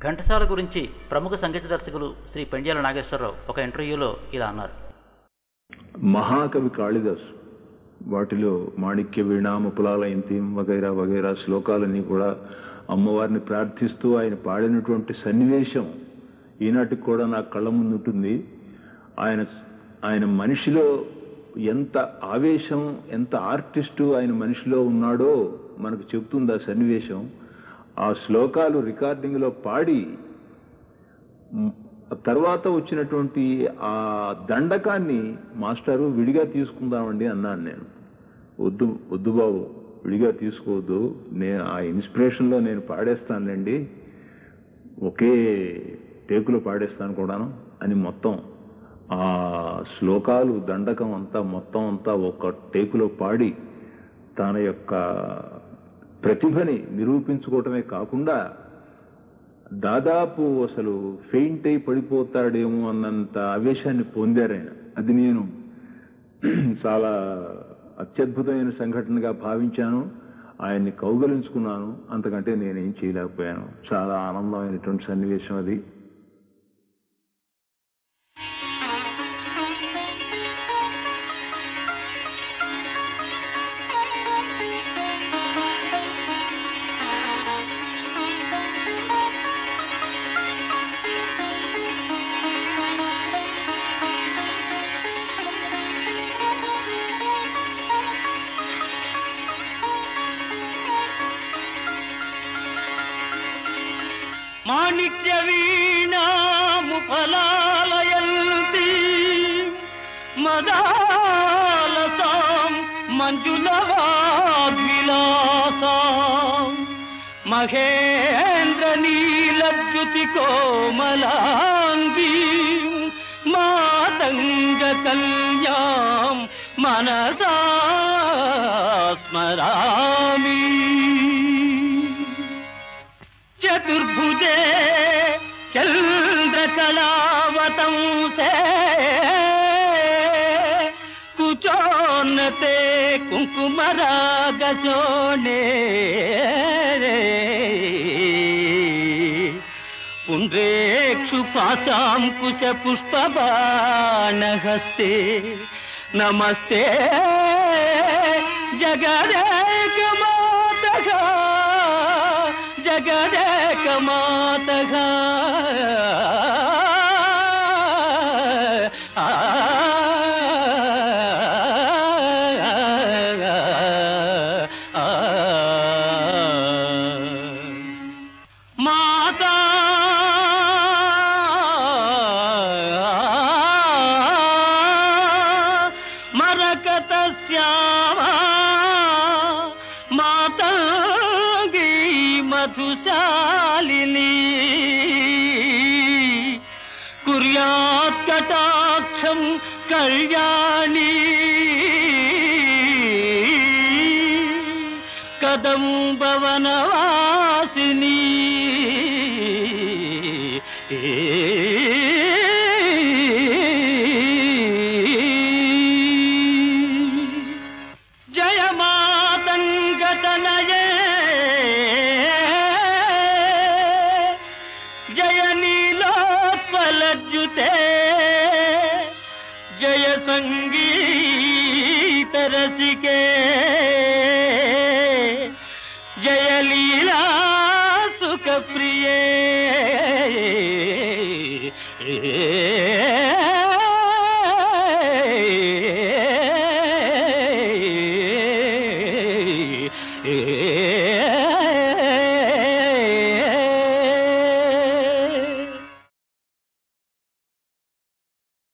ఘంటసాల గురించి ప్రముఖ సంగీత దర్శకులు శ్రీ పెండ్యాల నాగేశ్వరరావు ఒక ఇంటర్వ్యూలో ఇలా అన్నారు. మహాకవి కాళిదాసు వాటిలో మాణిక్య వీణా ముపులాల వగైరా వగైరా శ్లోకాలన్నీ కూడా అమ్మవారిని ప్రార్థిస్తూ ఆయన పాడినటువంటి సన్నివేశం ఈనాటికి కూడా నా కళ్ళ ముందు ఉంటుంది ఆయన ఆయన మనిషిలో ఎంత ఆవేశం ఎంత ఆర్టిస్టు ఆయన మనిషిలో ఉన్నాడో మనకు చెప్తుంది ఆ సన్నివేశం. ఆ శ్లోకాలు రికార్డింగ్లో పాడి తర్వాత వచ్చినటువంటి ఆ దండకాన్ని మాస్టారు విడిగా తీసుకుందామండి అన్నాను నేను. వద్దు వద్దు బాబు విడిగా తీసుకోవద్దు. నేను ఆ ఇన్స్పిరేషన్లో నేను పాడేస్తానులేండి. ఒకే టేకులో పాడేస్తాను కూడాను అని మొత్తం ఆ శ్లోకాలు దండకం అంతా మొత్తం అంతా ఒక టేకులో పాడి తన యొక్క ప్రతిభని నిరూపించుకోవటమే కాకుండా దాదాపు అసలు ఫెయింట్ అయి పడిపోతాడేమో అన్నంత ఆవేశాన్ని పొందారాయన అది నేను చాలా అత్యద్భుతమైన సంఘటనగా భావించాను. ఆయన్ని కౌగలించుకున్నాను. అంతకంటే నేనేం చేయలేకపోయాను. చాలా ఆనందమైనటువంటి సన్నివేశం అది. మాణిక్య వీణాముఫలాలయంతి మదాలసాం మంజులవాద్విలాసాం మహేంద్ర నీలద్యుతి కోమలాంగీ మాతంగ కళ్యాం మనసా స్మరామి. चतुर्भुजे चन्द्रकलावतंसे कुचोन्नते कुङ्कुमरागशोणे पुण्ड्रेक्षुपासां कुशपुष्पबाणहस्ते। नमस्ते। जगदेक జగదేకమాతగా మాతా మరకత శ్యామా మధుశాలిని కుర్యాత్కటాక్షం కళ్యాణి. కదంబవనవాసిని జయమాతంగతనయ अच्युते जय संगीत रसिके जय लीला सुख प्रिय Yeah.